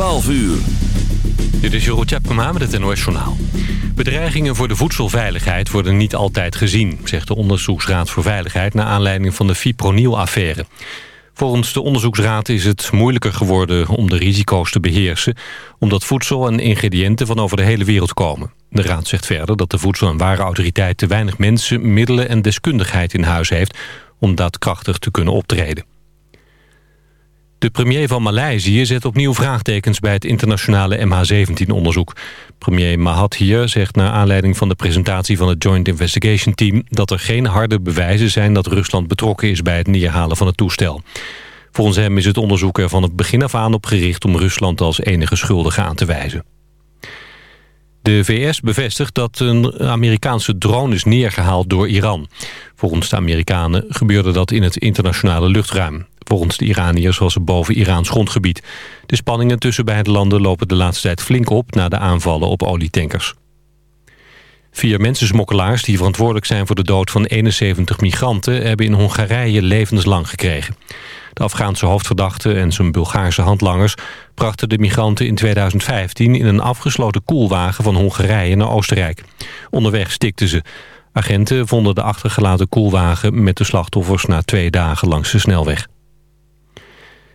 12 uur. Dit is Jeroen Tjepkema met het NOS Journaal. Bedreigingen voor de voedselveiligheid worden niet altijd gezien... zegt de Onderzoeksraad voor Veiligheid... naar aanleiding van de fipronil-affaire. Volgens de onderzoeksraad is het moeilijker geworden om de risico's te beheersen... omdat voedsel en ingrediënten van over de hele wereld komen. De raad zegt verder dat de Voedsel- en Warenautoriteit... te weinig mensen, middelen en deskundigheid in huis heeft... om daadkrachtig te kunnen optreden. De premier van Maleisië zet opnieuw vraagtekens bij het internationale MH17-onderzoek. Premier Mahathir zegt naar aanleiding van de presentatie van het Joint Investigation Team... dat er geen harde bewijzen zijn dat Rusland betrokken is bij het neerhalen van het toestel. Volgens hem is het onderzoek er van het begin af aan op gericht om Rusland als enige schuldige aan te wijzen. De VS bevestigt dat een Amerikaanse drone is neergehaald door Iran. Volgens de Amerikanen gebeurde dat in het internationale luchtruim. Volgens de Iraniërs was het boven Iraans grondgebied. De spanningen tussen beide landen lopen de laatste tijd flink op... na de aanvallen op olietankers. Vier mensensmokkelaars die verantwoordelijk zijn voor de dood van 71 migranten... hebben in Hongarije levenslang gekregen. De Afghaanse hoofdverdachte en zijn Bulgaarse handlangers... brachten de migranten in 2015 in een afgesloten koelwagen van Hongarije naar Oostenrijk. Onderweg stikten ze. Agenten vonden de achtergelaten koelwagen met de slachtoffers na twee dagen langs de snelweg.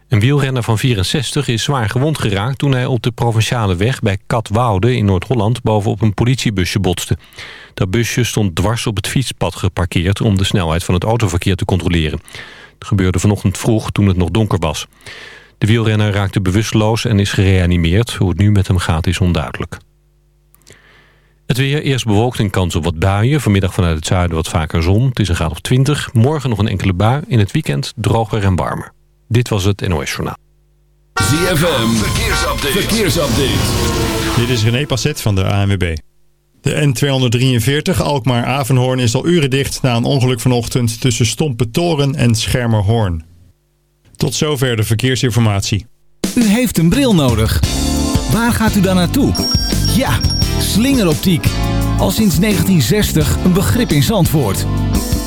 Een wielrenner van 64 is zwaar gewond geraakt toen hij op de provinciale weg bij Katwoude in Noord-Holland bovenop een politiebusje botste. Dat busje stond dwars op het fietspad geparkeerd om de snelheid van het autoverkeer te controleren. Het gebeurde vanochtend vroeg toen het nog donker was. De wielrenner raakte bewusteloos en is gereanimeerd. Hoe het nu met hem gaat is onduidelijk. Het weer eerst bewolkt en kans op wat buien. Vanmiddag vanuit het zuiden wat vaker zon. Het is een graad of 20. Morgen nog een enkele bui. In het weekend droger en warmer. Dit was het NOS Journaal. ZFM, verkeersupdate. verkeersupdate. Dit is René Passet van de ANWB. De N243 Alkmaar-Avenhoorn is al uren dicht na een ongeluk vanochtend tussen Stompe Toren en Schermerhoorn. Tot zover de verkeersinformatie. U heeft een bril nodig. Waar gaat u dan naartoe? Ja, slingeroptiek. Al sinds 1960 een begrip in Zandvoort.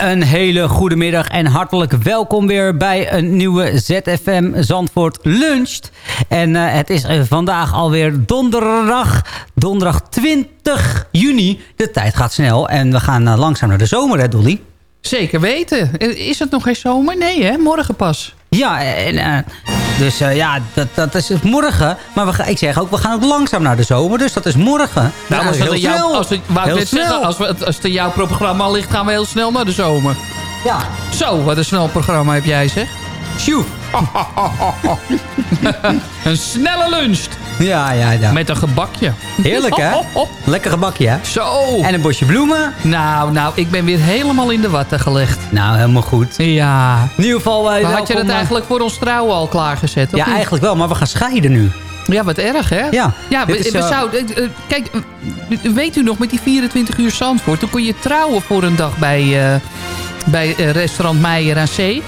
Een hele goede middag en hartelijk welkom weer bij een nieuwe ZFM Zandvoort Luncht. En uh, het is uh, vandaag alweer donderdag, donderdag 20 juni. De tijd gaat snel en we gaan uh, langzaam naar de zomer, hè Dolly? Zeker weten. Is het nog geen zomer? Nee, hè? Morgen pas. Ja, en, dus ja, dat, dat is morgen. Maar we, ik zeg ook, we gaan ook langzaam naar de zomer. Dus dat is morgen. Nou, als, heel jou, als, wou heel snel. Zeggen, als, we, als het in jouw programma ligt, gaan we heel snel naar de zomer. Ja. Zo, wat een snel programma heb jij, zeg. Sjoe. een snelle lunch. Ja, ja, ja. Met een gebakje. Heerlijk, hè? Lekker gebakje, hè? Zo. En een bosje bloemen. Nou, nou, ik ben weer helemaal in de watten gelegd. Nou, helemaal goed. Ja. In ieder geval... Uh, maar had je dat eigenlijk voor ons trouwen al klaargezet? Ja, eigenlijk wel, maar we gaan scheiden nu. Ja, wat erg, hè? Ja. ja we, is, we uh... zouden, kijk, weet u nog, met die 24 uur Zandvoort... toen kon je trouwen voor een dag bij, bij restaurant Meijer aan Zee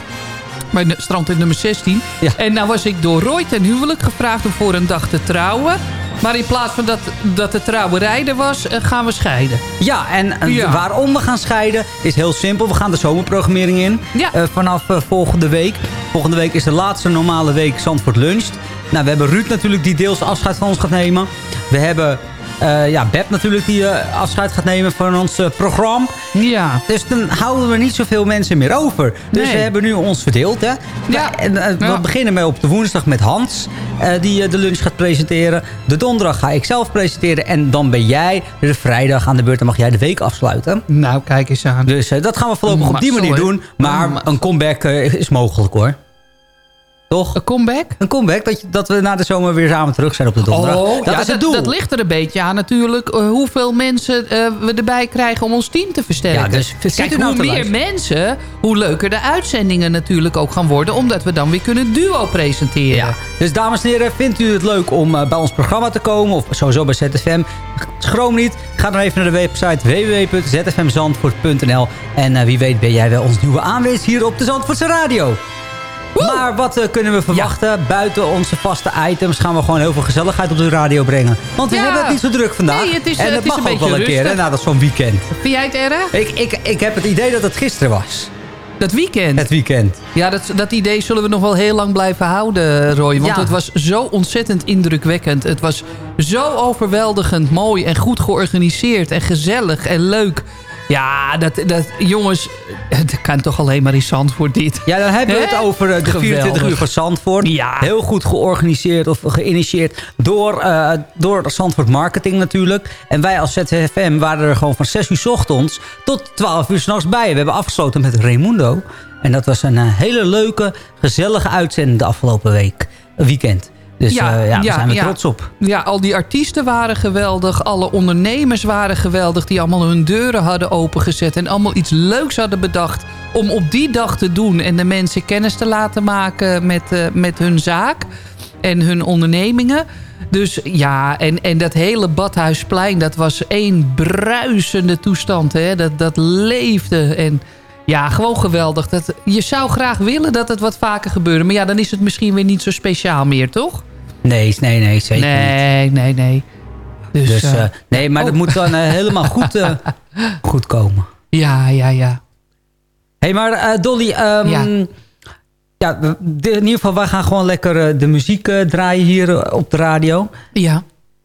strand in nummer 16. Ja. En nou was ik door Roy ten huwelijk gevraagd om voor een dag te trouwen. Maar in plaats van dat, dat de trouwerij er was, gaan we scheiden. Ja, en, ja. waarom we gaan scheiden is heel simpel. We gaan de zomerprogrammering in. Ja. Uh, vanaf uh, volgende week. Volgende week is de laatste normale week Zandvoort Lunch. Nou, we hebben Ruud natuurlijk die deels afscheid van ons gaat nemen. We hebben uh, ja, Beb natuurlijk die uh, afscheid gaat nemen van ons uh, programma. Ja. Dus dan houden we niet zoveel mensen meer over. Dus nee. we hebben nu ons verdeeld. Hè? Ja. We ja. beginnen met op de woensdag met Hans. die de lunch gaat presenteren. De donderdag ga ik zelf presenteren. En dan ben jij de vrijdag aan de beurt. Dan mag jij de week afsluiten. Nou, kijk eens aan. Dus dat gaan we voorlopig op die manier doen. Maar een comeback is mogelijk hoor. Toch? Een comeback? Een comeback, dat, je, dat we na de zomer weer samen terug zijn op de donderdag. Oh, dat ja, is het doel. Dat, ligt er een beetje aan natuurlijk uh, hoeveel mensen uh, we erbij krijgen om ons team te versterken. Ja, dus Kijk, nou hoe meer luisteren. mensen, hoe leuker de uitzendingen natuurlijk ook gaan worden. Omdat we dan weer kunnen duo presenteren. Ja. Dus dames en heren, vindt u het leuk om uh, bij ons programma te komen? Of sowieso bij ZFM? Schroom niet. Ga dan even naar de website www.zfmzandvoort.nl En wie weet ben jij wel ons nieuwe aanwezig hier op de Zandvoortse Radio. Maar wat uh, kunnen we verwachten? Ja. Buiten onze vaste items gaan we gewoon heel veel gezelligheid op de radio brengen. Want we ja. hebben het niet zo druk vandaag. Nee, het is, en het dat is mag een ook wel een rustig. keer, hè, na dat zo'n weekend. Vind jij het erg? Ik, ik, ik heb het idee dat het gisteren was. Dat weekend? Het weekend. Ja, dat, dat idee zullen we nog wel heel lang blijven houden, Roy. Want Ja. het was zo ontzettend indrukwekkend. Het was zo overweldigend mooi en goed georganiseerd en gezellig en leuk. Ja, dat, dat, jongens, het kan toch alleen maar in Zandvoort dit. Ja, dan hebben we het over eh, de Geweldig. 24 uur van Zandvoort. Ja. Heel goed georganiseerd of geïnitieerd door, eh door Zandvoort Marketing natuurlijk. En wij als ZFM waren er gewoon van 6 uur 's ochtends tot 12 uur s'nachts bij. We hebben afgesloten met Raimundo. En dat was een eh, hele leuke, gezellige uitzending de afgelopen week. Weekend. Dus Ja, ja, ja, daar ja, zijn we ja. trots op. Ja, al die artiesten waren geweldig. Alle ondernemers waren geweldig. Die allemaal hun deuren hadden opengezet. En allemaal iets leuks hadden bedacht. Om op die dag te doen. En de mensen kennis te laten maken met, eh, met hun zaak. En hun ondernemingen. Dus ja, en, en dat hele Badhuisplein. Dat was één bruisende toestand. Hè? Dat, dat leefde. En ja, gewoon geweldig. Dat, je zou graag willen dat het wat vaker gebeurde. Maar ja, dan is het misschien weer niet zo speciaal meer, toch? Nee, nee, nee, zeker niet. Nee, nee, nee. Dus, Dus, eh, eh, nee, maar dat oh. moet dan eh, helemaal goed, goed komen. ja, ja, ja. Hé, hey, maar Dolly... ehm, Ja. ja, we- in ieder geval, wij gaan gewoon lekker de muziek draaien hier op de radio. Ja,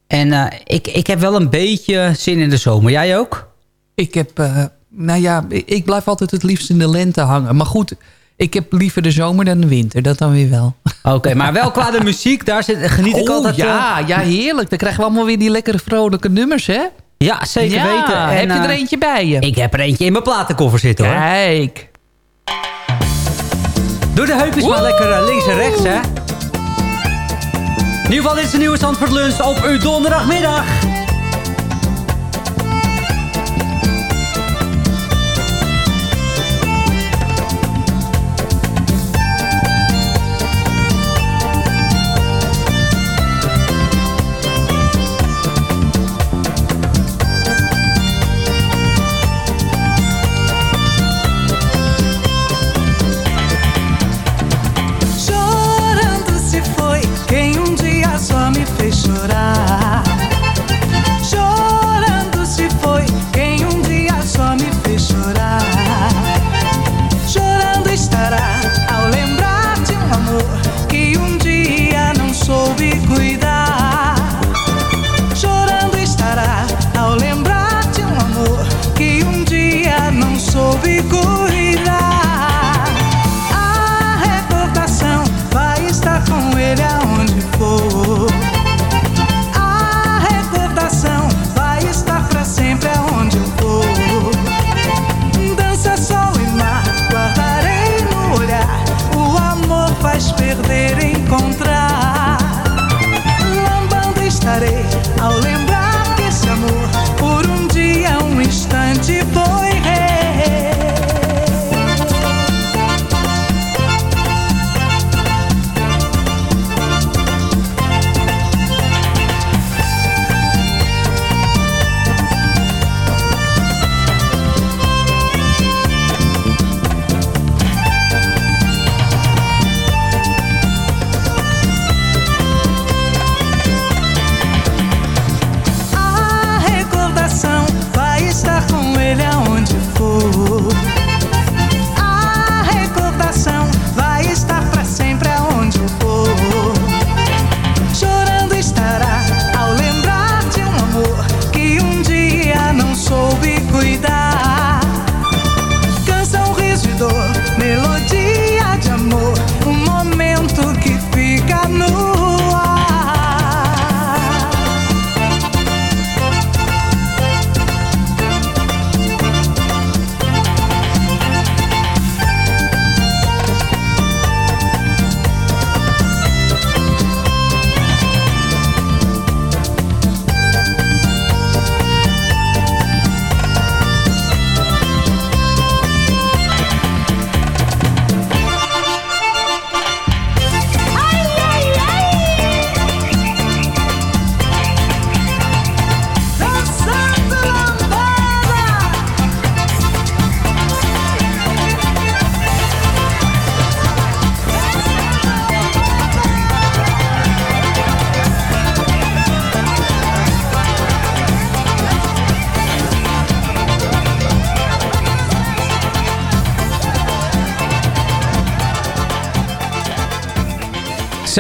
En ik, ik heb wel een beetje zin in de zomer. Jij ook? ik heb... nou ja, ik blijf altijd het liefst in de lente hangen. Maar goed, ik heb liever de zomer dan de winter. Dat dan weer wel. Oké, maar wel qua de muziek, daar zit, geniet ik oh, altijd... eh, ja, ja, heerlijk. Dan krijgen we allemaal weer die lekkere vrolijke nummers, hè? ja, zeker ja, weten. En, heb je er eh, eentje bij je? Ik heb er eentje in mijn platenkoffer zitten, hoor. Kijk. Doe de heupjes maar lekker eh, links en rechts, hè. In ieder geval, dit is de nieuwe Zandvoort Lunch op uw donderdagmiddag.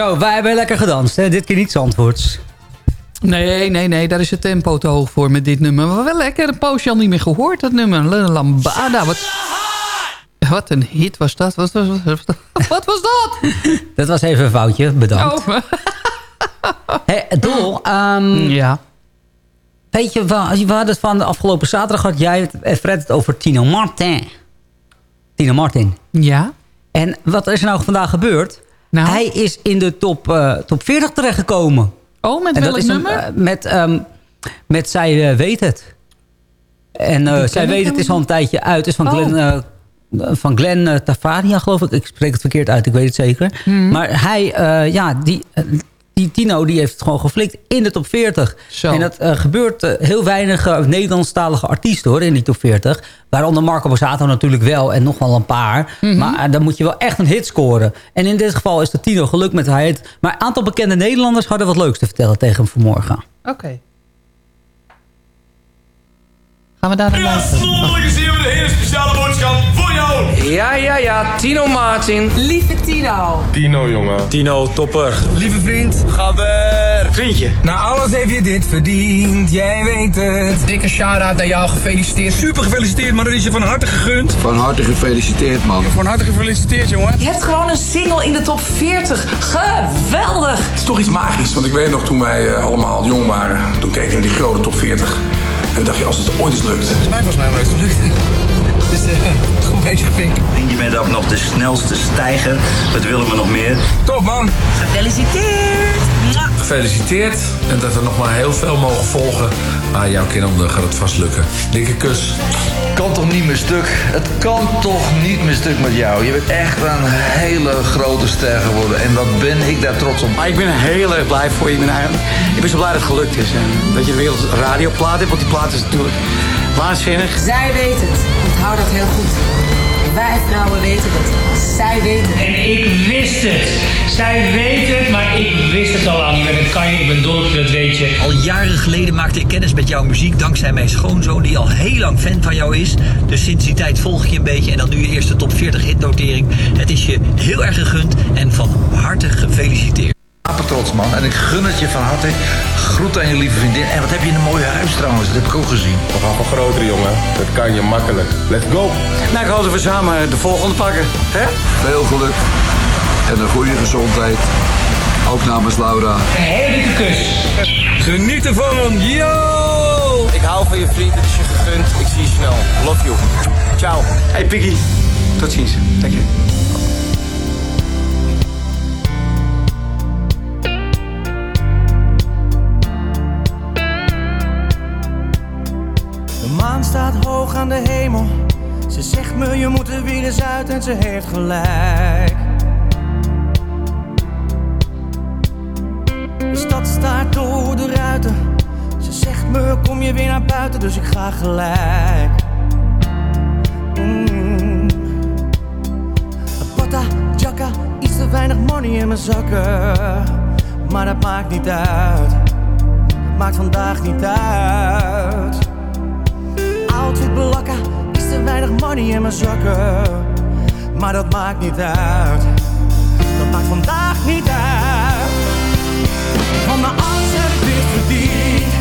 Zo, wij hebben lekker gedanst. Hè? Dit keer niet Zandvoorts. Nee, nee, nee, daar is het tempo te hoog voor met dit nummer. Maar wel lekker, een poosje al niet meer gehoord, dat nummer. Lambada, wat, wat een hit was dat. Wat was, wat was dat? Dat was even een foutje, bedankt. Oh. Hey, Dol, ehm, ja. weet je, we, we hadden het van de afgelopen zaterdag had jij het, eh, Fred het over Tino Martin. Tino Martin. Ja? En wat is er nou vandaag gebeurd? Nou? Hij is in de top, eh, top 40 terechtgekomen. Oh, met En welk een, nummer? eh, met, ehm, met Zij eh, Weet Het. En Zij Weet Het is al een tijdje uit. is van Oh. Glenn, van Glenn Tavaria, geloof ik. Ik spreek het verkeerd uit, ik weet het zeker. Mhm. Maar hij, ja, die, die Tino die heeft het gewoon geflikt in de top 40. Zo. En dat eh, gebeurt eh, heel weinig uh, Nederlandstalige artiesten hoor, in die top 40. Waaronder Marco Borsato natuurlijk wel en nog wel een paar. Mhm. Maar dan moet je wel echt een hit scoren. En in dit geval is de Tino gelukt met hij het. Maar een aantal bekende Nederlanders hadden wat leuks te vertellen tegen hem vanmorgen. Oké. Gaan we daar naar luisteren? hier met een hele speciale boodschap voor jou. Ja, ja, ja. Tino Martin. Lieve Tino. Tino, jongen. Tino, topper. Lieve vriend. Gabber. Vriendje. Na alles heb je dit verdiend, jij weet het. Dikke shout-out naar jou, gefeliciteerd. Super gefeliciteerd, maar dat is je van harte gegund. Van harte gefeliciteerd, man. Van harte gefeliciteerd, jongen. Je hebt gewoon een single in de top 40. Geweldig! Het is toch iets magisch, want ik weet nog toen wij eh, allemaal jong waren, toen keken we die grote top 40. En dacht je, als het ooit eens lukt. Mij was mij nooit gelukt. Dus eh, goed bezig, Pink. En je bent ook nog de snelste stijger. Wat willen we nog meer? Top, man. Gefeliciteerd! Gefeliciteerd en dat er nog maar heel veel mogen volgen. Maar jouw kinderen gaat het vast lukken. Dikke kus. kan toch niet meer stuk? Het kan toch niet meer stuk met jou? Je bent echt een hele grote ster geworden. En wat ben ik daar trots op. Maar ik ben heel erg blij voor je. Ik ben, eigenlijk, ik ben zo blij dat het gelukt is. En dat je de wereld radioplaat hebt. Want die plaat is natuurlijk waanzinnig. Zij weet het. Onthoud dat heel goed. Wij vrouwen weten het. Zij weten het. En ik wist het. Zij weet het, maar ik wist het al lang. Dat kan je, ik ben dol op je, dat weet je. Al jaren geleden maakte ik kennis met jouw muziek dankzij mijn schoonzoon die al heel lang fan van jou is. Dus sinds die tijd volg ik je een beetje en dan nu je eerste top 40 hitnotering. Het is je heel erg gegund en van harte gefeliciteerd. Trots man en ik gun het je van harte. Groet aan je lieve vriendin. En wat heb je een mooie huis trouwens, dat heb ik ook gezien. We gaan voor groter, jongen. Dat kan je makkelijk. Let's go. Nou, ik hoop dat we samen de volgende pakken. Hè? Veel geluk en een goede gezondheid. Ook namens Laura. Een hele dikke kus. Geniet ervan, yo! Ik hou van je vriend, het is je gegund. Ik zie je snel. Love you. Ciao. Hey Piggy. Tot ziens. Dank je. De maan staat hoog aan de hemel. Ze zegt me je moet er weer eens uit en ze heeft gelijk. De stad staat door de ruiten. Ze zegt me kom je weer naar buiten, dus ik ga gelijk. Mm. Pata, iets te weinig money in mijn zakken. Maar dat maakt niet uit. Maakt vandaag niet uit. Outfit belakka, iets te weinig money in mijn zakken. Maar dat maakt niet uit. Dat maakt vandaag niet uit. Van mijn alles heb ik verdiend.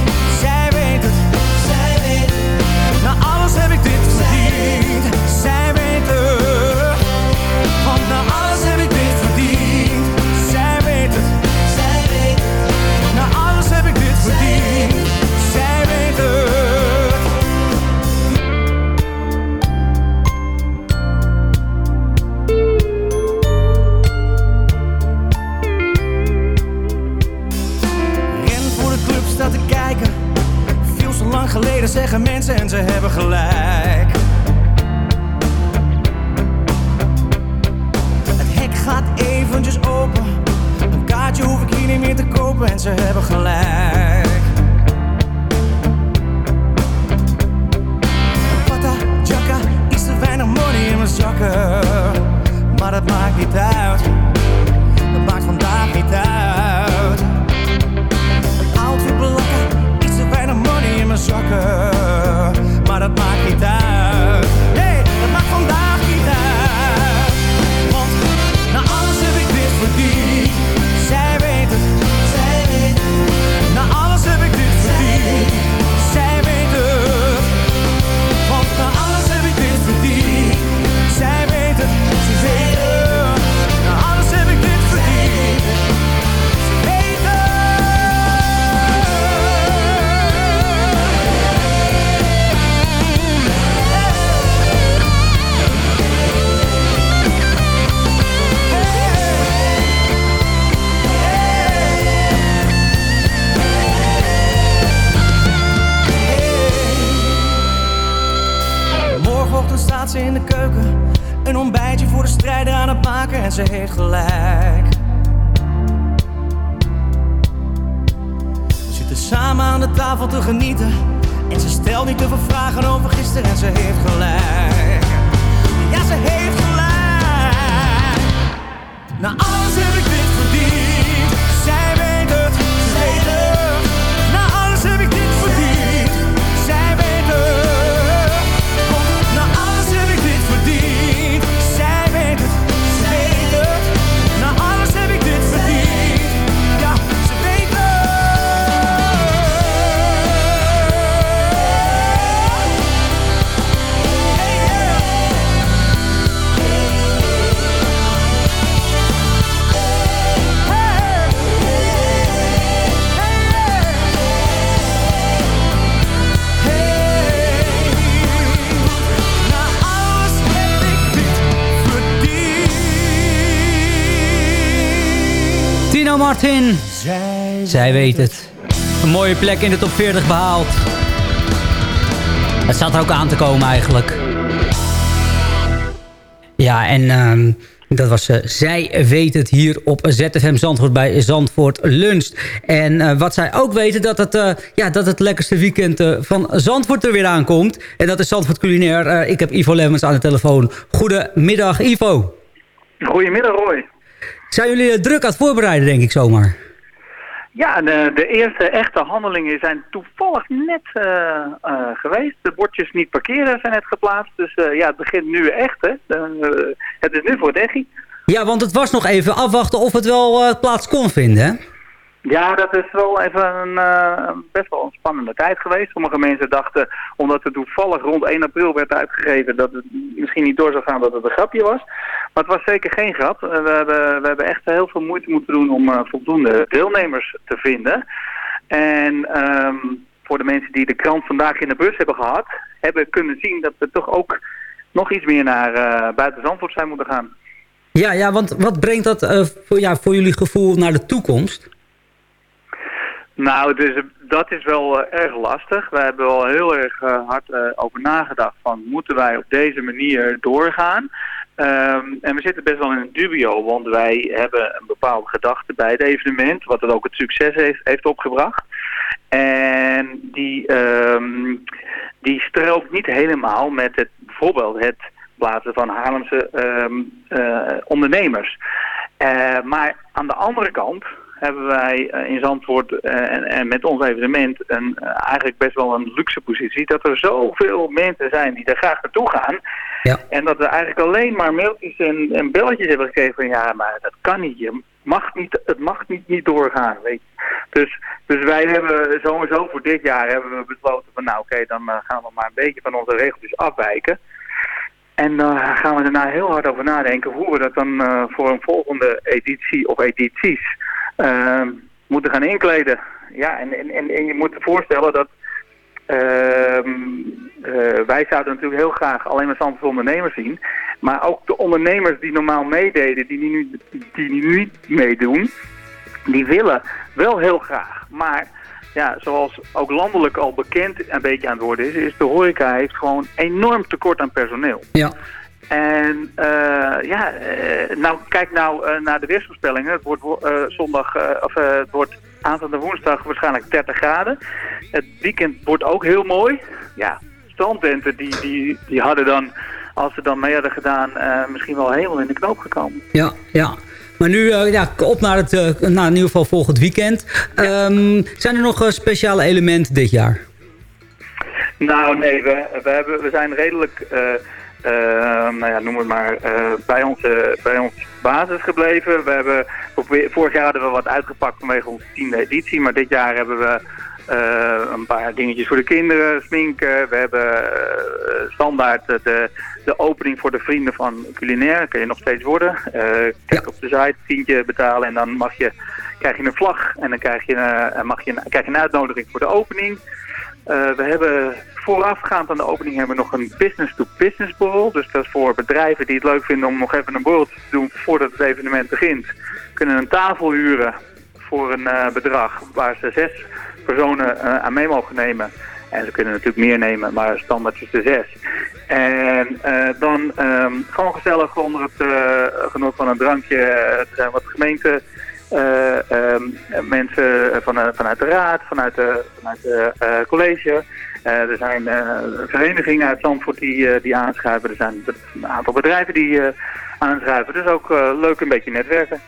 En ze stelt niet te veel vragen over gisteren en ze heeft gelijk. Ja, ze heeft gelijk. Na alles heb ik dit Martin. Zij, weet het. Een mooie plek in de top 40 behaald. Het zat er ook aan te komen eigenlijk. Ja, en ehm, dat was eh, Zij weet het hier op ZFM Zandvoort bij Zandvoort Lunch. En eh, wat zij ook weten, dat het, eh, ja, dat het lekkerste weekend van Zandvoort er weer aankomt. En dat is Zandvoort Culinair. Ik heb Ivo Lemmens aan de telefoon. Goedemiddag, Ivo. Goedemiddag Roy. Zijn jullie eh, druk aan het voorbereiden, denk ik zomaar? Ja, de, de eerste echte handelingen zijn toevallig net eh, eh, geweest. De bordjes niet parkeren zijn net geplaatst. Dus eh, ja, het begint nu echt. Hè. Eh, het is nu voor Deggy. Ja, want het was nog even afwachten of het wel eh, plaats kon vinden, hè? Ja, dat is wel even een, eh, best wel een spannende tijd geweest. Sommige mensen dachten, omdat het toevallig rond 1 april werd uitgegeven, dat het misschien niet door zou gaan dat het een grapje was. Maar het was zeker geen grap. Eh, we, hebben, we hebben echt heel veel moeite moeten doen om eh, voldoende deelnemers te vinden. En ehm, voor de mensen die de krant vandaag in de bus hebben gehad, hebben kunnen zien dat we toch ook nog iets meer naar eh, buiten Zandvoort zijn moeten gaan. Ja, ja want wat brengt dat ja, voor jullie gevoel naar de toekomst? Nou, dat is wel eh, erg lastig. We hebben wel heel erg eh, hard eh, over nagedacht van moeten wij op deze manier doorgaan. Ehm, en we zitten best wel in een dubio, want wij hebben een bepaalde gedachte bij het evenement, wat het ook het succes heeft, heeft opgebracht. En die, ehm, die strookt niet helemaal met het, bijvoorbeeld het plaatsen van Haarlemse ehm, eh, ondernemers. Maar aan de andere kant hebben wij eh, in Zandvoort eh, en, en met ons evenement een, eh, eigenlijk best wel een luxe positie. Dat er zoveel mensen zijn die er graag naartoe gaan. Ja. En dat we eigenlijk alleen maar mailtjes en, en belletjes hebben gekregen van ja, maar dat kan niet. Je mag niet het mag niet, niet doorgaan. Weet je. Dus, dus wij hebben sowieso voor dit jaar hebben we besloten van nou oké, dan gaan we maar een beetje van onze regeltjes afwijken. En dan gaan we daarna heel hard over nadenken hoe we dat dan voor een volgende editie of edities moeten gaan inkleden. Ja, en, en, en, je moet je voorstellen dat ehm, eh, wij zouden natuurlijk heel graag alleen maar Zandvoort ondernemers zien. Maar ook de ondernemers die normaal meededen, die nu, die nu niet meedoen, die willen wel heel graag. Maar ja, zoals ook landelijk al bekend een beetje aan het worden is, is de horeca heeft gewoon enorm tekort aan personeel. Ja. En eh, ja, eh, nou kijk nou eh, naar de weersvoorspellingen. Het wordt wo- zondag, of het wordt aanstaande woensdag waarschijnlijk 30 graden. Het weekend wordt ook heel mooi. Ja, strandtenten die, die, die hadden dan, als ze dan mee hadden gedaan, misschien wel helemaal in de knoop gekomen. Ja, ja. Maar nu ja, op naar het, nou, in ieder geval volgend weekend. Ehm, zijn er nog speciale elementen dit jaar? Nou, nee, we, we, hebben, we zijn redelijk, eh, eh, nou ja, noem het maar, eh, bij, onze, bij ons basis gebleven. We hebben, vorig jaar hadden we wat uitgepakt vanwege onze tiende editie, maar dit jaar hebben we eh, een paar dingetjes voor de kinderen, sminken. We hebben standaard de, de opening voor de vrienden van culinair, dat kun je nog steeds worden. Kijk op de site, tientje betalen en dan mag je, krijg je een vlag en dan krijg je, mag je, een- krijg je een uitnodiging voor de opening. Eh, we hebben voorafgaand aan de opening hebben we nog een business-to-business borrel. Dus dat is voor bedrijven die het leuk vinden om nog even een borreltje te doen voordat het evenement begint. Kunnen een tafel huren voor een eh, bedrag waar ze zes personen eh, aan mee mogen nemen. En ze kunnen natuurlijk meer nemen, maar standaard is de zes. En dan ehm, gewoon gezellig onder het genot van een drankje. wat gemeente ehm, mensen van, vanuit de raad, vanuit de, vanuit de college. er zijn verenigingen uit Zandvoort die, die aanschuiven. Er zijn een aantal bedrijven die aanschuiven. Dus ook leuk een beetje netwerken.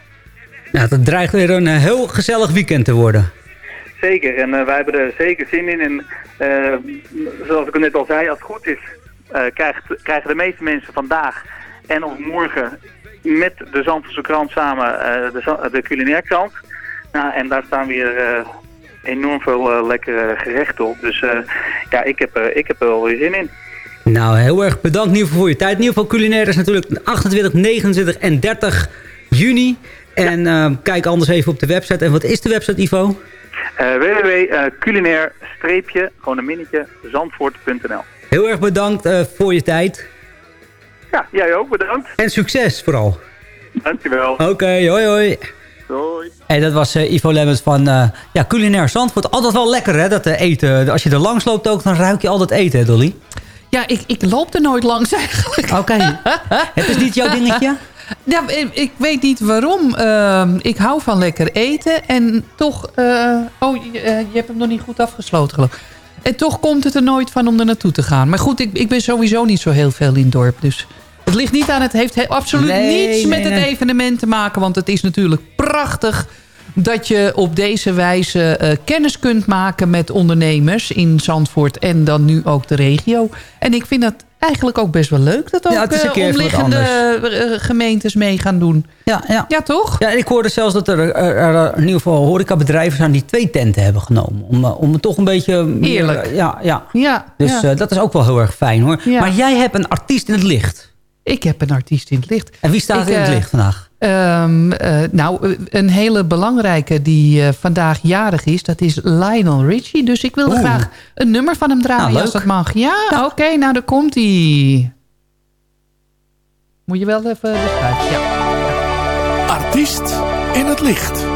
Ja, het dreigt weer een heel gezellig weekend te worden. Zeker, en wij hebben er zeker zin in. En zoals ik net al zei, als het goed is, uh, krijgt, krijgen de meeste mensen vandaag en of morgen met de Zandvoortse krant samen uh, de, de culinair krant. Nou, en daar staan weer uh, enorm veel lekkere gerechten op. Dus ja, ik heb, ik heb er wel weer zin in. Nou, heel erg bedankt in ieder geval voor je tijd. In ieder geval culinair is natuurlijk 28, 29 en 30 juni. En ja. kijk anders even op de website. En wat is de website, Ivo? www.culinair-gewoon een minnetje, zandvoort.nl Heel erg bedankt uh, voor je tijd. Ja, jij ook bedankt. En succes vooral. Dankjewel. Oké, okay, hoi hoi. Hoi. Hey, dat was uh, Ivo Lemmens van uh, ja, Culinair Zandvoort. Altijd wel lekker hè, dat eten. Als je er langs loopt ook, dan ruik je altijd eten hè, Dolly? Ja, ik, ik loop er nooit langs eigenlijk. Oké. Okay. Het is niet jouw dingetje? Ja, ik weet niet waarom. Uh, ik hou van lekker eten. En toch... Uh, oh, je, je, hebt hem nog niet goed afgesloten geloof ik. En toch komt het er nooit van om er naartoe te gaan. Maar goed, ik, ik ben sowieso niet zo heel veel in het dorp. Dus het ligt niet aan, het heeft absoluut niets met het evenement te maken. Want het is natuurlijk prachtig dat je op deze wijze uh, kennis kunt maken met ondernemers in Zandvoort en dan nu ook de regio. En ik vind dat eigenlijk ook best wel leuk dat ook ja, uh, omliggende uh, gemeentes mee gaan doen. Ja, ja. ja toch? Ja, ik hoorde zelfs dat er, er, er in ieder geval horecabedrijven zijn die twee tenten hebben genomen. Om, om het toch een beetje... Eerlijk. ja, ja. ja. Dus ja. dat is ook wel heel erg fijn hoor. Maar jij hebt een artiest in het licht. Ik heb een artiest in het licht. En wie staat ik, in het licht vandaag? Um, uh, nou, een hele belangrijke die uh, vandaag jarig is, dat is Lionel Richie. Dus ik wilde Oeh. graag een nummer van hem draaien nou, als dat mag. Ja, ja. oké, okay, nou daar komt hij. Moet je wel even beschrijven, ja. Artiest in het licht.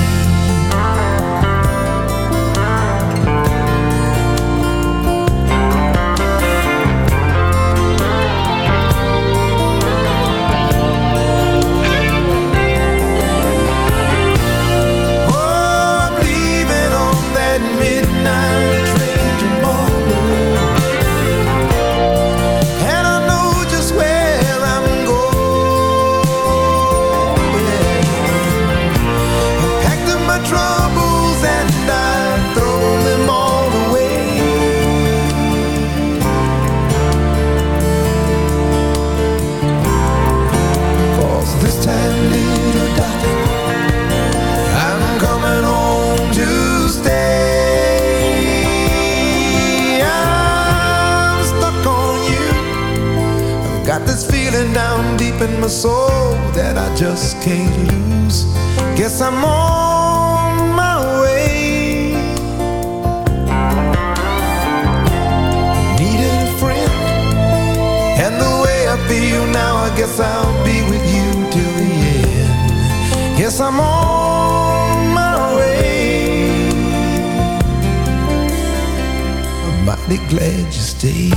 day.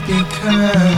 because.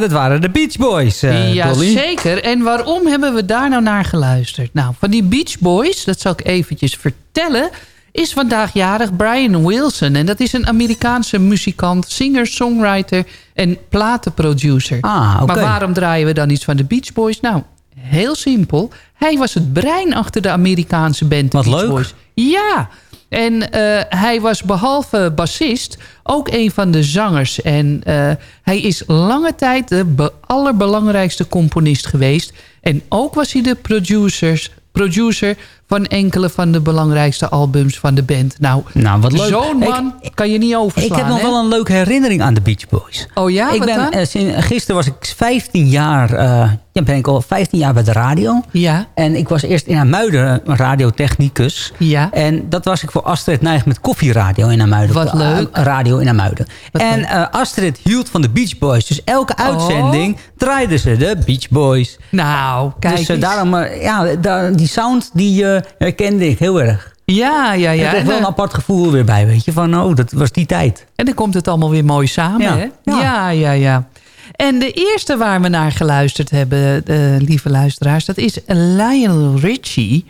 Dat waren de Beach Boys, eh ja, Dolly. zeker. En waarom hebben we daar nou naar geluisterd? Nou, van die Beach Boys, dat zal ik eventjes vertellen... is vandaag jarig Brian Wilson. En dat is een Amerikaanse muzikant, singer, songwriter en platenproducer. Ah, oké. Maar waarom draaien we dan iets van de Beach Boys? Nou, heel simpel. Hij was het brein achter de Amerikaanse band de Wat Beach leuk. Boys. Ja, en eh, hij was behalve bassist ook een van de zangers. En eh, hij is lange tijd de be- allerbelangrijkste componist geweest. En ook was hij de producers, producer van enkele van de belangrijkste albums van de band. Nou, Nou, wat leuk. zo'n man kan je niet overslaan. Ik heb nog hè? wel een leuke herinnering aan de Beach Boys. Oh ja, ik ben, dan? eh, sinds- gisteren was ik 15 jaar, eh, ja, ben ik al 15 jaar bij de radio. Ja. En ik was eerst in Amuiden radiotechnicus. Ja. En dat was ik voor Astrid Nijg met koffieradio in Amuiden. Wat eh, leuk. radio in Amuiden. en eh, Astrid hield van de Beach Boys. Dus elke uitzending draaide ze de Beach Boys. Nou, kijk Dus eh, daarom, eh, ja, die sound die eh, herkende ik heel erg. Ja, ja, ja. Er is wel eh, een apart gevoel weer bij, weet je. Van, oh, dat was die tijd. En dan komt het allemaal weer mooi samen, Ja. hè? Ja, ja, ja. En de eerste waar we naar geluisterd hebben, de lieve luisteraars... dat is Lionel Richie.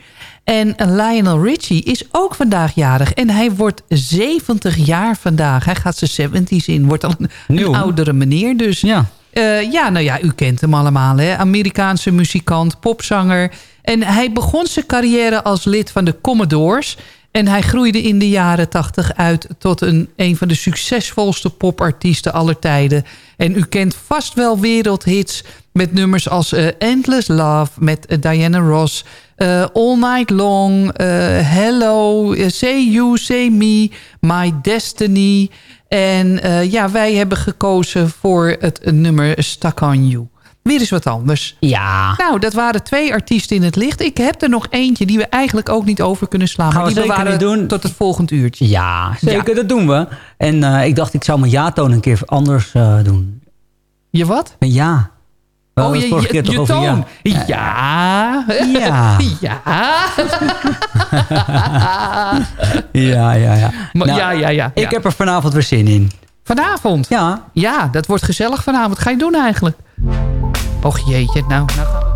En Lionel Richie is ook vandaag jarig. En hij wordt 70 jaar vandaag. Hij gaat zijn 70s in. Wordt al een, oudere meneer. Dus Ja. eh, ja, nou ja, u kent hem allemaal. Hè? Amerikaanse muzikant, popzanger. En hij begon zijn carrière als lid van de Commodores. En hij groeide in de jaren tachtig uit tot een, een van de succesvolste popartiesten aller tijden. En u kent vast wel wereldhits met nummers als eh, Endless Love met eh, Diana Ross... eh, All Night Long, Hello, Say You, Say Me, My Destiny... En ja, wij hebben gekozen voor het nummer Stuck on You. Weer eens wat anders. Ja. Nou, dat waren twee artiesten in het licht. Ik heb er nog eentje die we eigenlijk ook niet over kunnen slaan. Gaan maar we die bewaren doen. tot het volgend uurtje. Ja, zeker, dat doen we. En eh, ik dacht, ik zou mijn ja-toon een keer anders eh, doen. Je wat? Een ja. We hadden oh, je, vorige je, keer je toch over toon. ja. Ja. Ja. ja. Ja, ja, ja. Nou, ja, ja, ja, Ik ja. heb er vanavond weer zin in. Vanavond? Ja. Ja, dat wordt gezellig vanavond. Wat ga je doen eigenlijk? Och jeetje, nou. nou gaan we-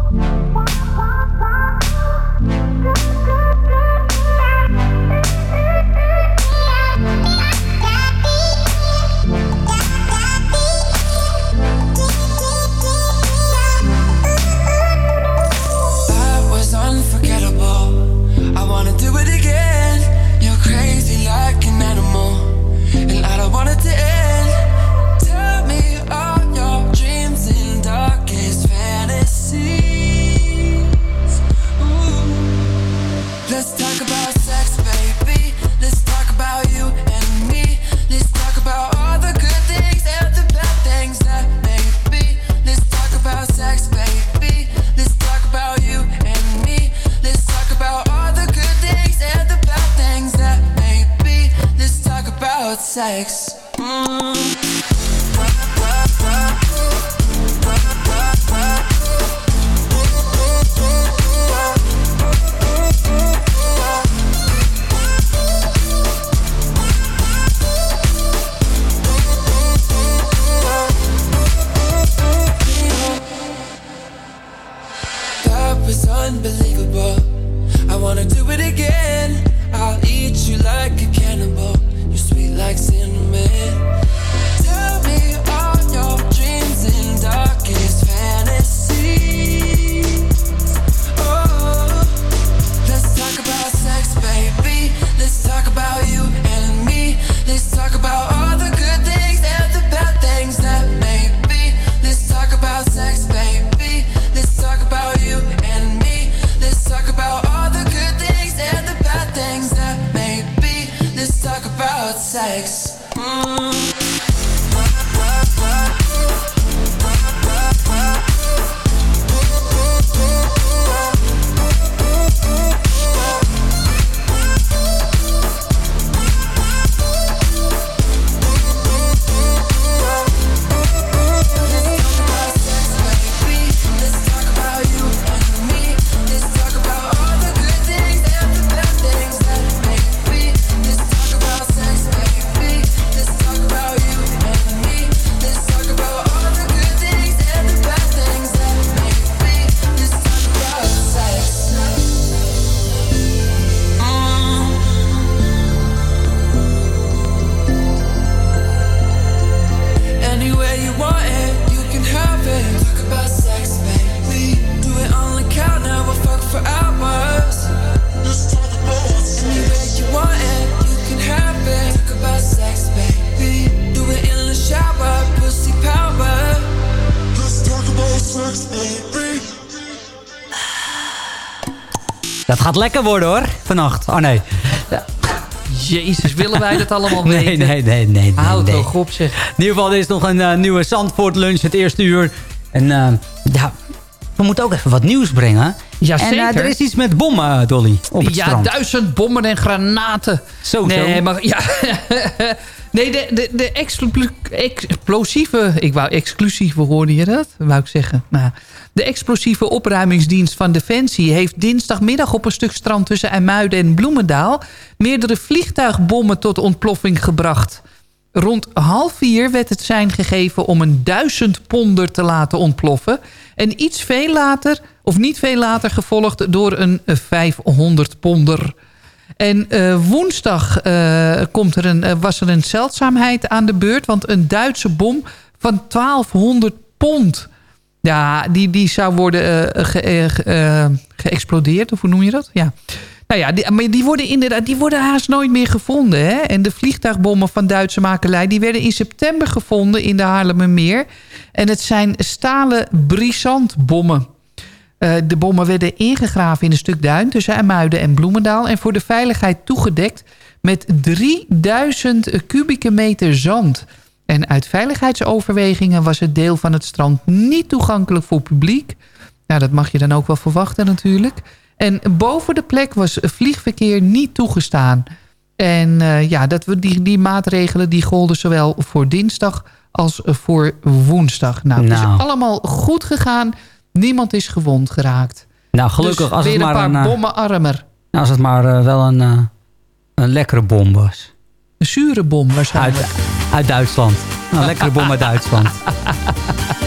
gaat lekker worden hoor, vannacht. Oh nee. Jezus, willen wij dat allemaal Nee, weten? nee, nee, nee. Houd nee. toch op zeg. In ieder geval, er is nog een eh, nieuwe Zandvoort lunch het eerste uur. En eh, ja, we moeten ook even wat nieuws brengen. Ja, en eh, zeker. er is iets met bommen, Dolly, op het ja, strand. duizend bommen en granaten. Zo, nee, zo. maar ja. nee, de, de, de explo- explosieve. Ik wou exclusieve, hoorde je dat? Wou ik zeggen. Nou, de explosieve opruimingsdienst van Defensie heeft dinsdagmiddag op een stuk strand tussen IJmuiden en Bloemendaal meerdere vliegtuigbommen tot ontploffing gebracht. Rond half vier werd het zijn gegeven om een duizend ponder te laten ontploffen. En iets veel later, of niet veel later, gevolgd door een eh, 500 ponder. En eh, woensdag eh, komt er een, eh, was er een zeldzaamheid aan de beurt. Want een Duitse bom van 1200 pond. Ja, die, die zou worden eh, geëxplodeerd. Of hoe noem je dat? Ja. Nou ja, die, maar die worden inderdaad die worden haast nooit meer gevonden. Hè? En de vliegtuigbommen van Duitse makelij... die werden in september gevonden in de Haarlemmermeer. En het zijn stalen brisantbommen. Eh, de bommen werden ingegraven in een stuk duin... tussen IJmuiden en Bloemendaal... en voor de veiligheid toegedekt met 3000 kubieke meter zand. En uit veiligheidsoverwegingen was het deel van het strand... niet toegankelijk voor publiek. Nou, dat mag je dan ook wel verwachten natuurlijk. En boven de plek was vliegverkeer niet toegestaan. En eh, ja, dat we die, die maatregelen die golden zowel voor dinsdag als voor woensdag. Nou, het Nou. is allemaal goed gegaan. Niemand is gewond geraakt. Nou, gelukkig dus als het maar een paar eh, bommen armer. nou, als het maar eh, wel een, een lekkere bom was. Een zure bom waarschijnlijk. Uit, uit Duitsland. Nou, een lekkere bom uit Duitsland.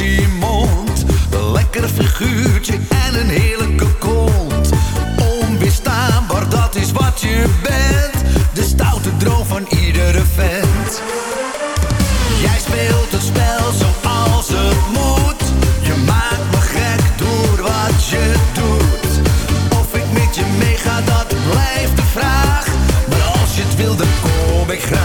en een lekker figuurtje en een heerlijke kont. Onweerstaanbaar, dat is wat je bent. De stoute droom van iedere vent. Jij speelt het spel zoals het moet. Je maakt me gek door wat je doet. Of ik met je meega, dat blijft de vraag. Maar als je het wil, dan kom ik graag.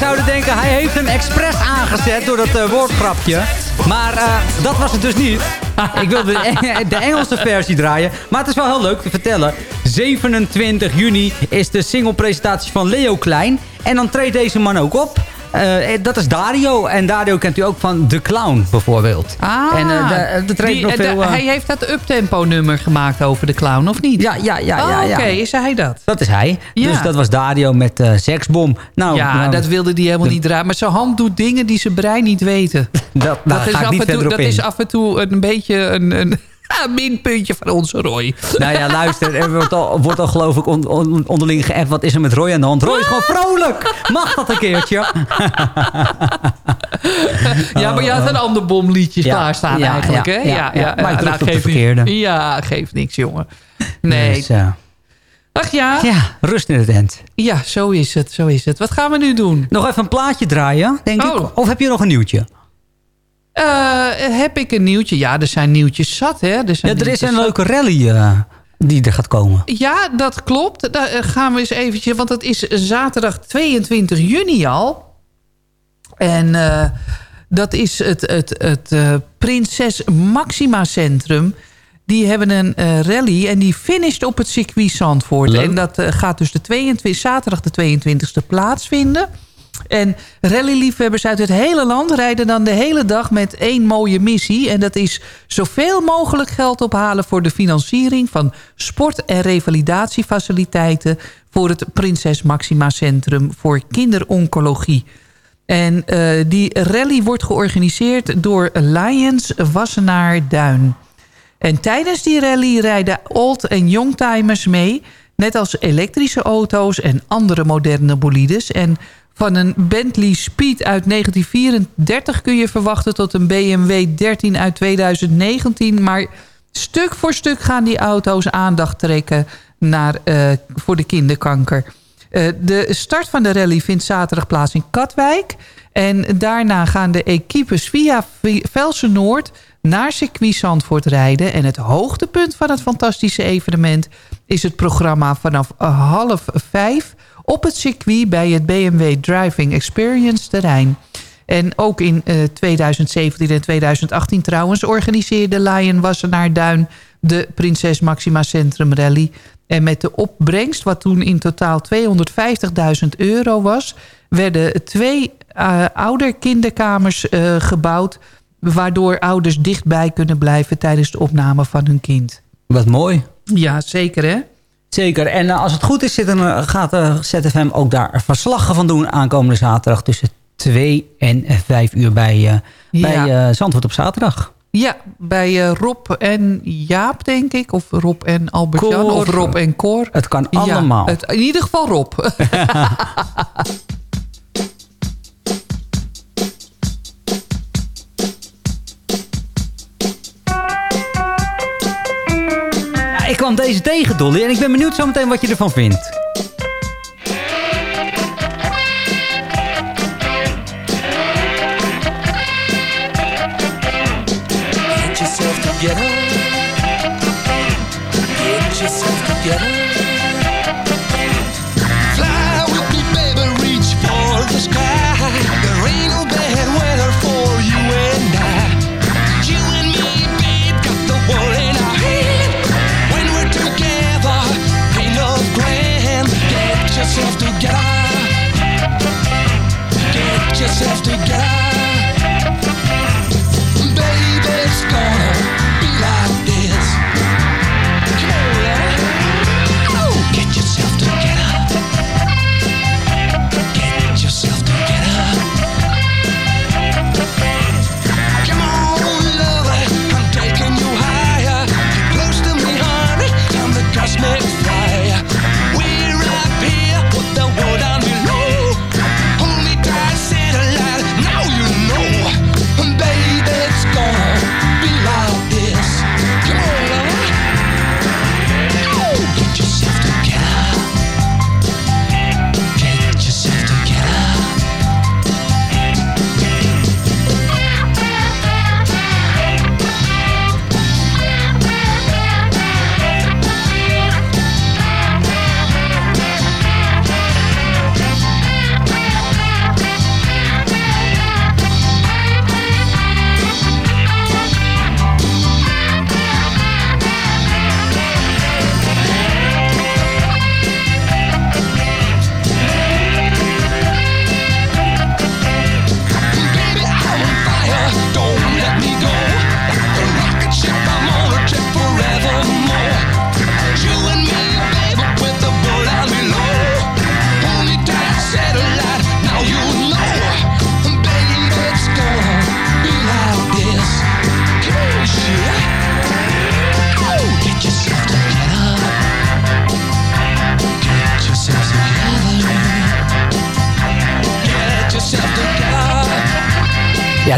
Mensen zouden denken... hij heeft hem expres aangezet door dat eh, woordgrapje. Maar eh, dat was het dus niet. Ik wilde de, de Engelse versie draaien. Maar het is wel heel leuk te vertellen. 27 juni is de singlepresentatie van Leo Klein. En dan treedt deze man ook op. Eh, dat is Dario. En Dario kent u ook van The Clown bijvoorbeeld. Ah, en eh, de- de treedt die- nog de- veel... eh, hij heeft dat uptempo nummer gemaakt over de clown, of niet? Ja, ja, ja. Oh, ja, ja. Oké, is hij dat? Dat is hij. Ja. Dus dat was Dario met eh Seksbom. Nou, ja, nou, dat wilde hij helemaal niet draaien. Maar zijn hand doet dingen die zijn brein niet weten. Dat, dat is af en toe, dat is af en toe een beetje een, een, Ah, minpuntje van onze Roy. Nou ja, luister, er wordt al, wordt al geloof ik on, on- onderling geappt. Wat is er met Roy aan de hand? Roy is gewoon vrolijk. Mag dat een keertje? Ja, maar je had een ander bomliedje Ja, klaarstaan ja, eigenlijk, ja, hè? ja, ja. Maar ik geeft verkeerde. Niet. Ja, geeft niks, jongen. Nee. Dus, eh, Ach ja. ja, rust in het end. Ja, zo is het, zo is het. Wat gaan we nu doen? Nog even een plaatje draaien, denk Oh. ik. Of heb je nog een nieuwtje? Eh, heb ik een nieuwtje? Ja, er zijn nieuwtjes zat, hè? Er, zijn Ja, er is een zat. leuke rally eh, die er gaat komen. Ja, dat klopt. Daar eh, gaan we eens eventjes... Want het is zaterdag 22 juni al. En dat is het, het, het Prinses Maxima Centrum. Die hebben een rally en die finisht op het circuit Zandvoort. Leuk. En dat gaat dus de 22, zaterdag de 22e plaatsvinden. En rallyliefhebbers uit het hele land rijden dan de hele dag met één mooie missie. En dat is zoveel mogelijk geld ophalen voor de financiering van sport- en revalidatiefaciliteiten voor het Prinses Maxima Centrum voor kinderoncologie. En eh, die rally wordt georganiseerd door Lions Wassenaar Duin. En tijdens die rally rijden old- en youngtimers mee... net als elektrische auto's en andere moderne bolides. En van een Bentley Speed uit 1934 kun je verwachten... tot een BMW 13 uit 2019. Maar stuk voor stuk gaan die auto's aandacht trekken... Naar, eh, voor de kinderkanker. Eh, de start van de rally vindt zaterdag plaats in Katwijk. En daarna gaan de equipes via Velsen Noord naar circuit Zandvoort rijden. En het hoogtepunt van het fantastische evenement... is het programma vanaf eh, half vijf op het circuit... bij het BMW Driving Experience terrein. En ook in eh, 2017 en 2018 trouwens... organiseerde Lion Wassenaar Duin de Prinses Maxima Centrum Rally... En met de opbrengst, wat toen in totaal 250.000 euro was... werden twee uh, ouderkinderkamers uh, gebouwd... waardoor ouders dichtbij kunnen blijven tijdens de opname van hun kind. Wat mooi. Ja, zeker hè? Zeker. En uh, als het goed is, zit er, gaat uh, ZFM ook daar verslag van doen... aankomende zaterdag tussen 2 en 5 uur bij, ja. bij Zandvoort op zaterdag. Ja, bij uh, Rob en Jaap, denk ik. Of Rob en Albert-Jan. Of Rob en Cor. Het kan allemaal. Ja, het, in ieder geval Rob. ik kwam deze tegen, Dolly. En ik ben benieuwd zometeen wat je ervan vindt. ourselves together.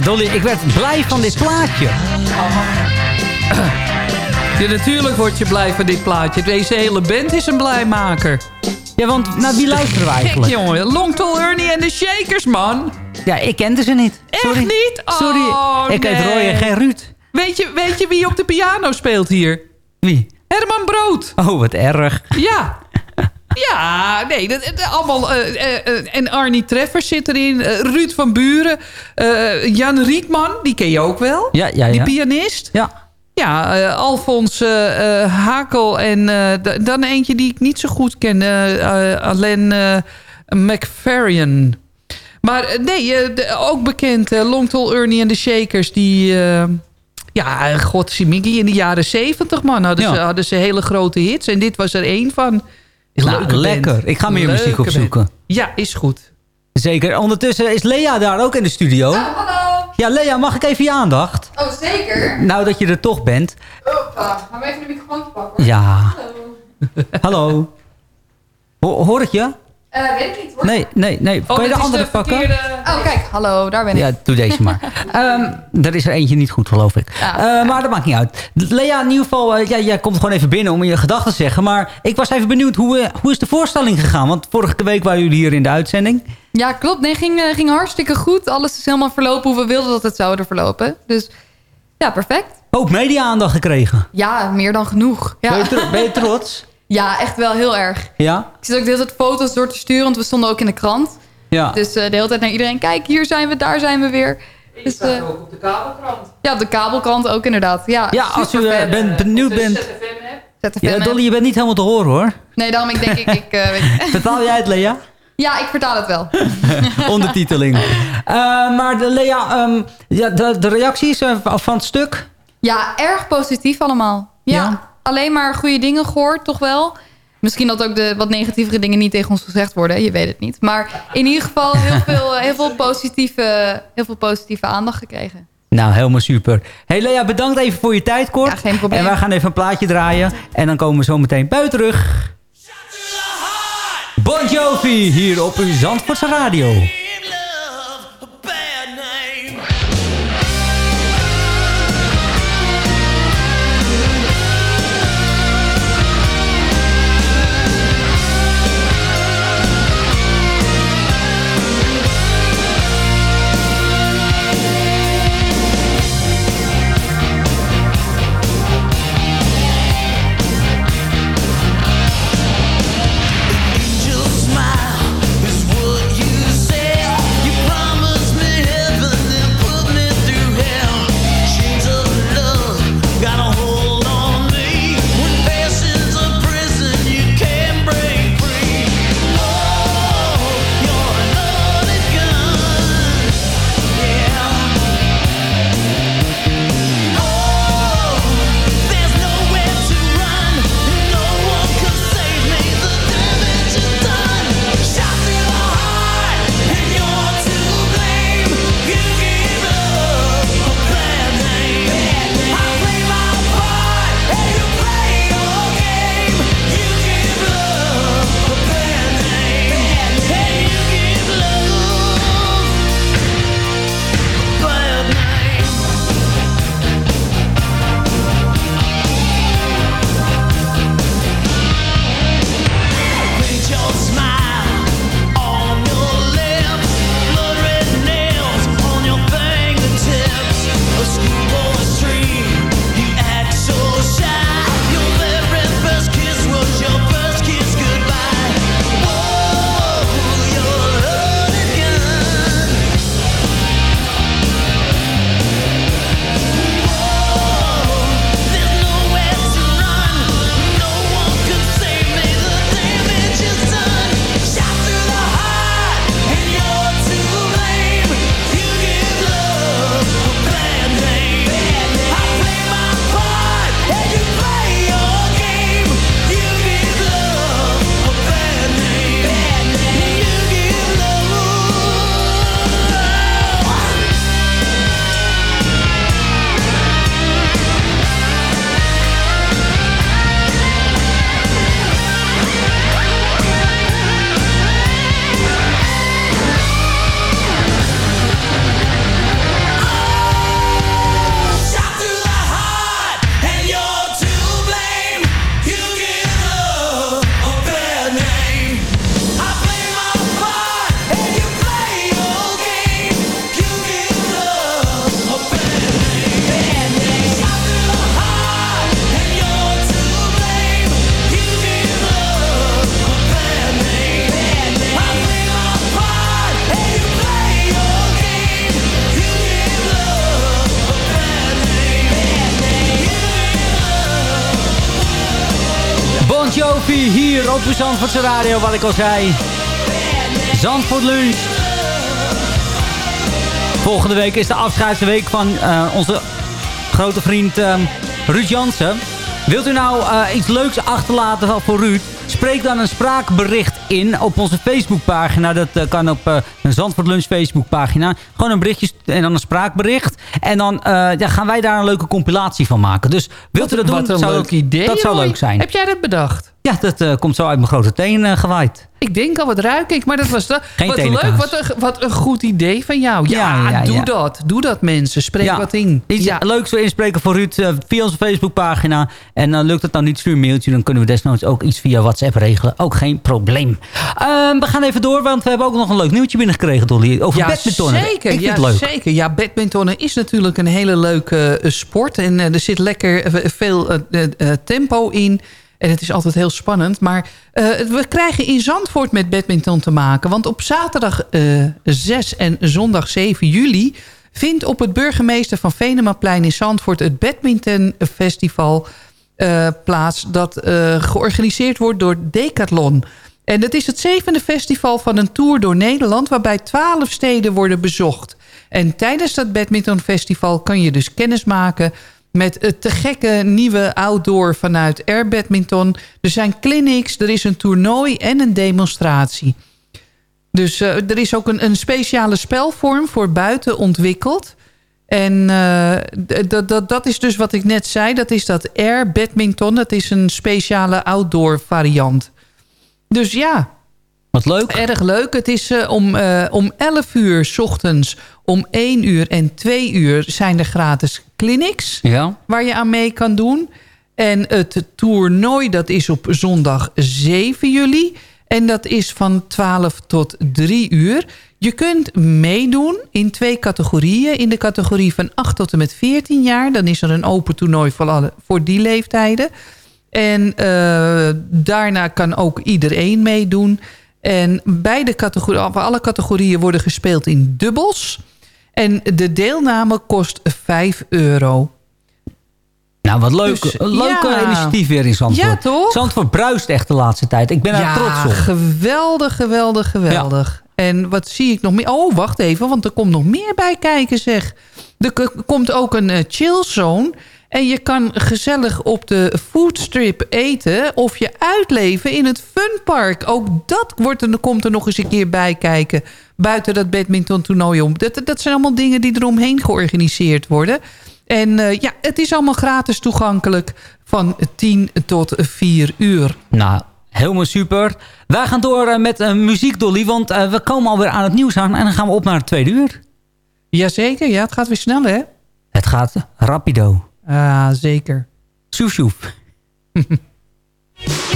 Dolly, ik werd blij van dit plaatje. Ja, natuurlijk word je blij van dit plaatje. Deze hele band is een blijmaker. Ja, want naar wie luisteren we eigenlijk? Kijk jongen, Long Tall Ernie en de Shakers, man. Ja, ik kende ze niet. Sorry. Echt niet? Oh, Sorry, ik heet nee. Roy en geen Ruud. Weet je, weet je wie op de piano speelt hier? Wie? Herman Brood. Oh, wat erg. Ja. Ja, nee, dat, dat- allemaal. eh, eh, eh, en Arnie Treffers zit erin. Ruud van Buren. Jan Rietman, die ken je ook wel. Ja, ja, Die ja. pianist. Ja. Ja, Alfons eh, Hakel en dan eentje die ik niet zo goed ken. Alain McFerrin. Maar nee, de- ook bekend. Long Tall Ernie en de Shakers. Die, ja, godsimiggy in de jaren zeventig man. Hadden, Ja. ze, hadden ze hele grote hits. En dit was er één van. Nou, Leuke band. lekker. Ik ga meer Leuke muziek opzoeken. band. Ja, is goed. Zeker. Ondertussen is Lea daar ook in de studio. hallo. Ja, Lea, mag ik even je aandacht? Oh, zeker? Nou dat je er toch bent. Hoppa, gaan we even de microfoon pakken. Ja. Hallo. Ho- hoor ik je? Eh, weet ik niet hoor. Nee, nee, nee. Oh, kan je de andere de pakken? Oh, kijk, hallo, daar ben ik. Ja, doe deze maar. Ehm er is er eentje niet goed, geloof ik. Eh, maar dat maakt niet uit. Lea, in ieder geval, eh, ja, jij komt gewoon even binnen om je gedachten te zeggen. Maar ik was even benieuwd, hoe, hoe is de voorstelling gegaan? Want vorige week waren jullie hier in de uitzending. Ja, klopt. Nee, ging, ging hartstikke goed. Alles is helemaal verlopen hoe we wilden dat het zou verlopen. Dus ja, perfect. Ook media-aandacht gekregen. Ja, meer dan genoeg. Ja. Ben, je tro- ben je trots? Ja, echt wel heel erg. Ja? Ik zit ook de hele tijd foto's door te sturen, want we stonden ook in de krant. Ja. Dus eh, de hele tijd naar iedereen, kijk, hier zijn we, daar zijn we weer. Dus, eh, ook op de kabelkrant. ja, op de kabelkrant ook inderdaad. Ja, Ja, als u eh, bent benieuwd bent... ZFM Ja. Dolly, je bent niet helemaal te horen hoor. Nee, daarom ik denk ik... ik eh, weet- Vertaal jij het, Lea? ja, ik vertaal het wel. Ondertiteling. Eh, maar de, Lea, ehm, ja, de, de reacties van het stuk? Ja, erg positief allemaal. Ja, alleen maar goede dingen gehoord, toch wel. Misschien dat ook de wat negatievere dingen niet tegen ons gezegd worden. Je weet het niet. Maar in ieder geval heel veel, eh, heel veel, positieve, heel veel positieve aandacht gekregen. Nou, helemaal super. Hey Lea, bedankt even voor je tijd, kort. Ja, geen probleem. En wij gaan even een plaatje draaien. En dan komen we zo meteen buiten terug. Bon Jovi, hier op uw Zandvoortse Radio. Zandvoortse Radio, wat ik al zei. Zandvoort Lunch. Volgende week is de afscheidsweek van uh, onze grote vriend um, Ruud Jansen. Wilt u nou uh, iets leuks achterlaten voor Ruud? Spreek dan een spraakbericht in op onze Facebookpagina. Dat uh, kan op uh, een Zandvoort Lunch Facebookpagina. Gewoon een berichtje en dan een spraakbericht. En dan uh, ja, gaan wij daar een leuke compilatie van maken. Dus wilt u dat doen? Wat een zou leuk idee. Dat zou leuk zijn. Heb jij dat bedacht? Ja, dat uh, komt zo uit mijn grote teen uh, gewaaid. Ik denk al, wat ruik ik. Maar dat was dat. Geen wat leuk, wat een, wat een goed idee van jou. Ja, Ja, ja, doe ja. dat. Doe dat mensen. Spreek wat in. Iets Ja. leuks wil inspreken voor Ruud uh, via onze Facebookpagina. En uh, lukt het nou niet, stuur een mailtje. Dan kunnen we desnoods ook iets via WhatsApp regelen. Ook geen probleem. Uh, we gaan even door, want we hebben ook nog een leuk nieuwtje binnengekregen, Dolly. Over ja, badmintonnen. Zeker, Ik vind ja, het leuk. zeker. Ja, badmintonnen is natuurlijk een hele leuke sport. En er zit lekker veel tempo in. En het is altijd heel spannend. Maar uh, we krijgen in Zandvoort met badminton te maken. Want op zaterdag uh, 6 en zondag 7 juli... vindt op het burgemeester van Venemaplein in Zandvoort... het badmintonfestival uh, plaats... dat georganiseerd wordt door Decathlon... En het is het zevende festival van een tour door Nederland... waarbij twaalf steden worden bezocht. En tijdens dat badmintonfestival kan je dus kennis maken... met het te gekke nieuwe outdoor vanuit Air Badminton. Er zijn clinics, er is een toernooi en een demonstratie. Dus uh, er is ook een, een speciale spelvorm voor buiten ontwikkeld... En uh, dat, dat, dat is dus wat ik net zei. Dat is dat air badminton. Dat is een speciale outdoor variant. Dus ja. Wat leuk. Erg leuk. Het is uh, om, uh, om 11 uur s ochtends, om 1 uur en 2 uur zijn er gratis clinics. Ja. Waar je aan mee kan doen. En het toernooi dat is op zondag 7 juli. En dat is van 12 tot 3 uur. Je kunt meedoen in twee categorieën. In de categorie van 8 tot en met 14 jaar. Dan is er een open toernooi voor, alle, voor die leeftijden. En uh, daarna kan ook iedereen meedoen. En beide categorieën, alle categorieën worden gespeeld in dubbels. En de deelname kost 5 euro. Nou, wat leuk. Dus, een leuke ja. initiatief weer in Zandvoort. Ja, toch? Zandvoort bruist echt de laatste tijd. Ik ben daar ja, trots op. geweldig, geweldig, geweldig. Ja. En wat zie ik nog meer? Oh, wacht even, want er komt nog meer bij kijken, zeg. Er komt ook een uh, chillzone... En je kan gezellig op de foodstrip eten of je uitleven in het funpark. Ook dat wordt er, komt er nog eens een keer bij kijken. Buiten dat badminton toernooi om. Dat, dat zijn allemaal dingen die eromheen georganiseerd worden. En uh, ja, het is allemaal gratis toegankelijk van 10 tot 4 uur. Nou, helemaal super. Wij gaan door uh, met uh, muziek, Dolly. Want we komen alweer aan het nieuws aan. En dan gaan we op naar het tweede uur. Jazeker, ja, het gaat weer snel, hè? Het gaat rapido. Ah, zeker. Soef, soef.